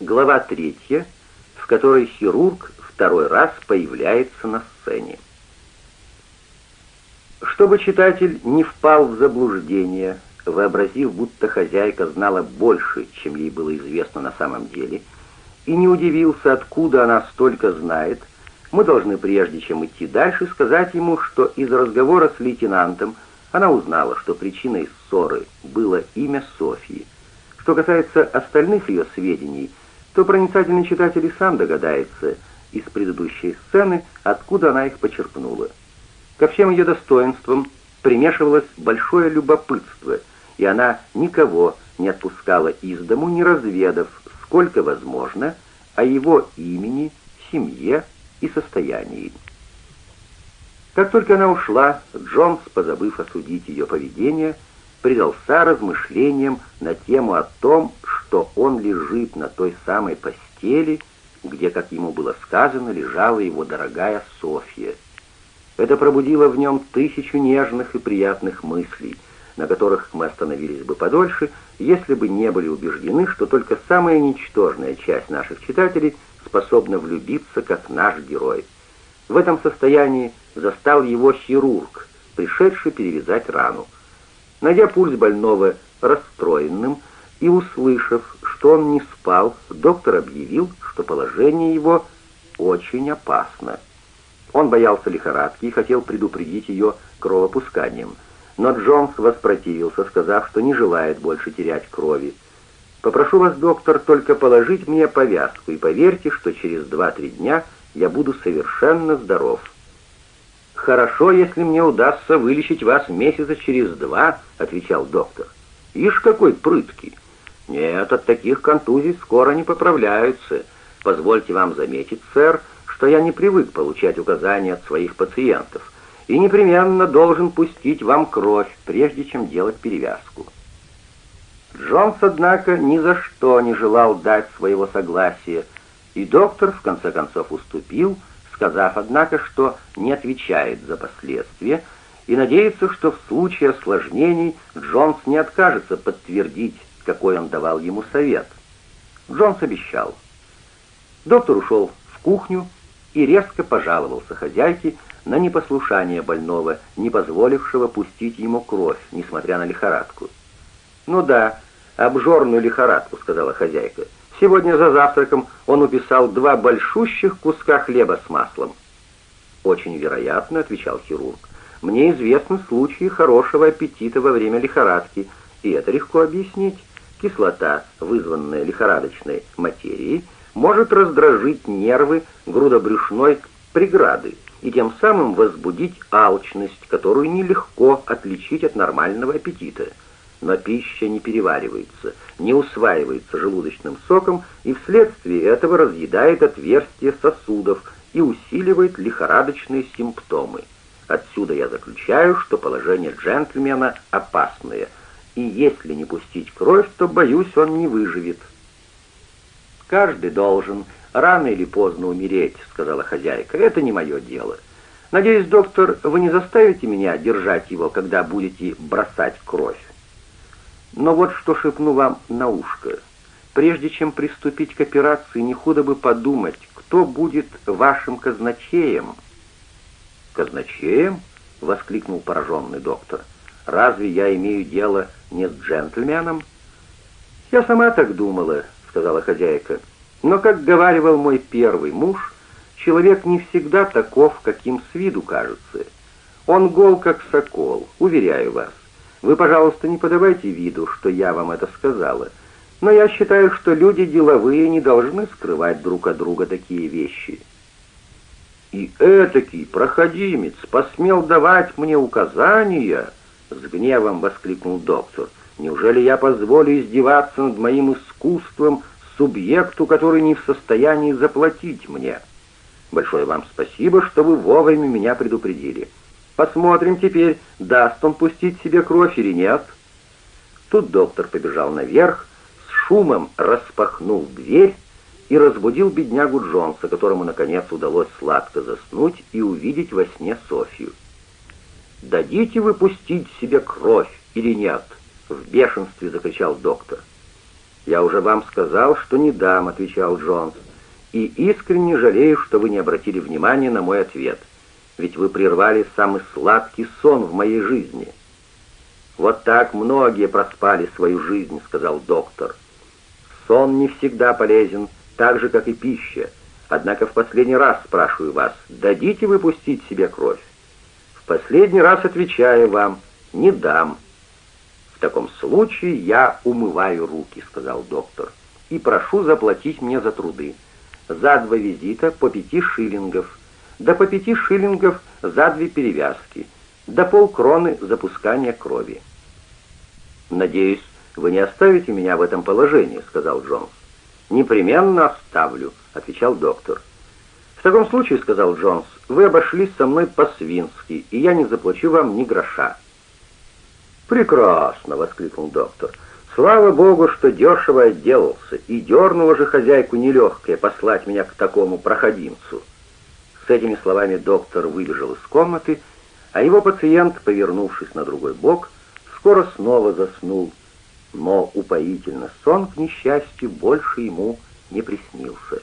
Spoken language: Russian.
Глава третья, в которой хирург второй раз появляется на сцене. Чтобы читатель не впал в заблуждение, вообразив, будто хозяйка знала больше, чем ей было известно на самом деле, и не удивился, откуда она столько знает, мы должны, прежде чем идти дальше, сказать ему, что из разговора с лейтенантом она узнала, что причиной ссоры было имя Софьи. Что касается остальных ее сведений, то проницательный читатель и сам догадается из предыдущей сцены, откуда она их почерпнула. Ко всем ее достоинствам примешивалось большое любопытство, и она никого не отпускала из дому, не разведав, сколько возможно, о его имени, семье и состоянии. Как только она ушла, Джонс, позабыв осудить ее поведение, предался размышлениям на тему о том, что он лежит на той самой постели, где, как ему было сказано, лежала его дорогая Софья. Это пробудило в нем тысячу нежных и приятных мыслей, на которых мы остановились бы подольше, если бы не были убеждены, что только самая ничтожная часть наших читателей способна влюбиться, как наш герой. В этом состоянии застал его хирург, пришедший перевязать рану. Найдя пульс больного расстроенным и услышав, что он не спал, доктор объявил, что положение его очень опасно. Он боялся лихорадки и хотел предупредить ее кровопусканием, но Джонс воспротивился, сказав, что не желает больше терять крови. «Попрошу вас, доктор, только положить мне повязку, и поверьте, что через два-три дня я буду совершенно здоров». «Хорошо, если мне удастся вылечить вас месяца через два», — отвечал доктор. «Ишь, какой прыткий!» «Нет, от таких контузий скоро не поправляются. Позвольте вам заметить, сэр, что я не привык получать указания от своих пациентов и непременно должен пустить вам кровь, прежде чем делать перевязку». Джонс, однако, ни за что не желал дать своего согласия, и доктор, в конце концов, уступил, сказав, однако, что не отвечает за последствия и надеется, что в случае осложнений Джонс не откажется подтвердить, какой он давал ему совет. Джонс обещал. Доктор ушел в кухню и резко пожаловался хозяйке на непослушание больного, не позволившего пустить ему кровь, несмотря на лихорадку. «Ну да, обжорную лихорадку», — сказала хозяйка. Сегодня за завтраком он уписал два большущих куска хлеба с маслом. «Очень вероятно», — отвечал хирург. «Мне известны случаи хорошего аппетита во время лихорадки, и это легко объяснить. Кислота, вызванная лихорадочной материей, может раздражить нервы грудобрюшной преграды и тем самым возбудить алчность, которую нелегко отличить от нормального аппетита» но пища не переваривается, не усваивается желудочным соком и вследствие этого разъедает отверстия сосудов и усиливает лихорадочные симптомы. Отсюда я заключаю, что положение джентльмена опасное, и если не пустить кровь, то, боюсь, он не выживет. «Каждый должен рано или поздно умереть», — сказала хозяйка. «Это не мое дело. Надеюсь, доктор, вы не заставите меня держать его, когда будете бросать кровь?» Но вот что шепну вам на ушко. Прежде чем приступить к операции, не худо бы подумать, кто будет вашим казначеем. «Казначеем?» — воскликнул пораженный доктор. «Разве я имею дело не с джентльменом?» «Я сама так думала», — сказала хозяйка. «Но, как говаривал мой первый муж, человек не всегда таков, каким с виду кажется. Он гол, как сокол, уверяю вас. Вы, пожалуйста, не подавайте виду, что я вам это сказала. Но я считаю, что люди деловые не должны скрывать друг от друга такие вещи. И этакий проходимец посмел давать мне указания, с гневом воскликнул доктор. Неужели я позволю издеваться над моим искусством субъекту, который не в состоянии заплатить мне? Большое вам спасибо, что вы вовремя меня предупредили. Посмотрим теперь, даст он пустить себе кровь или нет. Тут доктор побежал наверх, с шумом распахнул дверь и разбудил беднягу Джонса, которому, наконец, удалось сладко заснуть и увидеть во сне Софью. «Дадите вы пустить себе кровь или нет?» — в бешенстве закричал доктор. «Я уже вам сказал, что не дам», — отвечал Джонс. «И искренне жалею, что вы не обратили внимания на мой ответ. Ведь вы прервали самый сладкий сон в моей жизни». «Вот так многие проспали свою жизнь», — сказал доктор. «Сон не всегда полезен, так же, как и пища. Однако в последний раз спрашиваю вас, дадите вы пустить себе кровь? В последний раз отвечаю вам, не дам». «В таком случае я умываю руки», — сказал доктор, «и прошу заплатить мне за труды. За два визита по пяти шиллингов, да по пяти шиллингов за две перевязки, да полкроны за пускание крови». «Надеюсь, вы не оставите меня в этом положении», — сказал Джонс. «Непременно оставлю», — отвечал доктор. «В таком случае, — сказал Джонс, — вы обошлись со мной по-свински, и я не заплачу вам ни гроша». «Прекрасно!» — воскликнул доктор. «Слава богу, что дешево отделался, и дернула же хозяйку нелегкое послать меня к такому проходимцу». С этими словами доктор выбежал из комнаты, а его пациент, повернувшись на другой бок, скоро снова заснул, но упоительно сон, к несчастью, больше ему не приснился.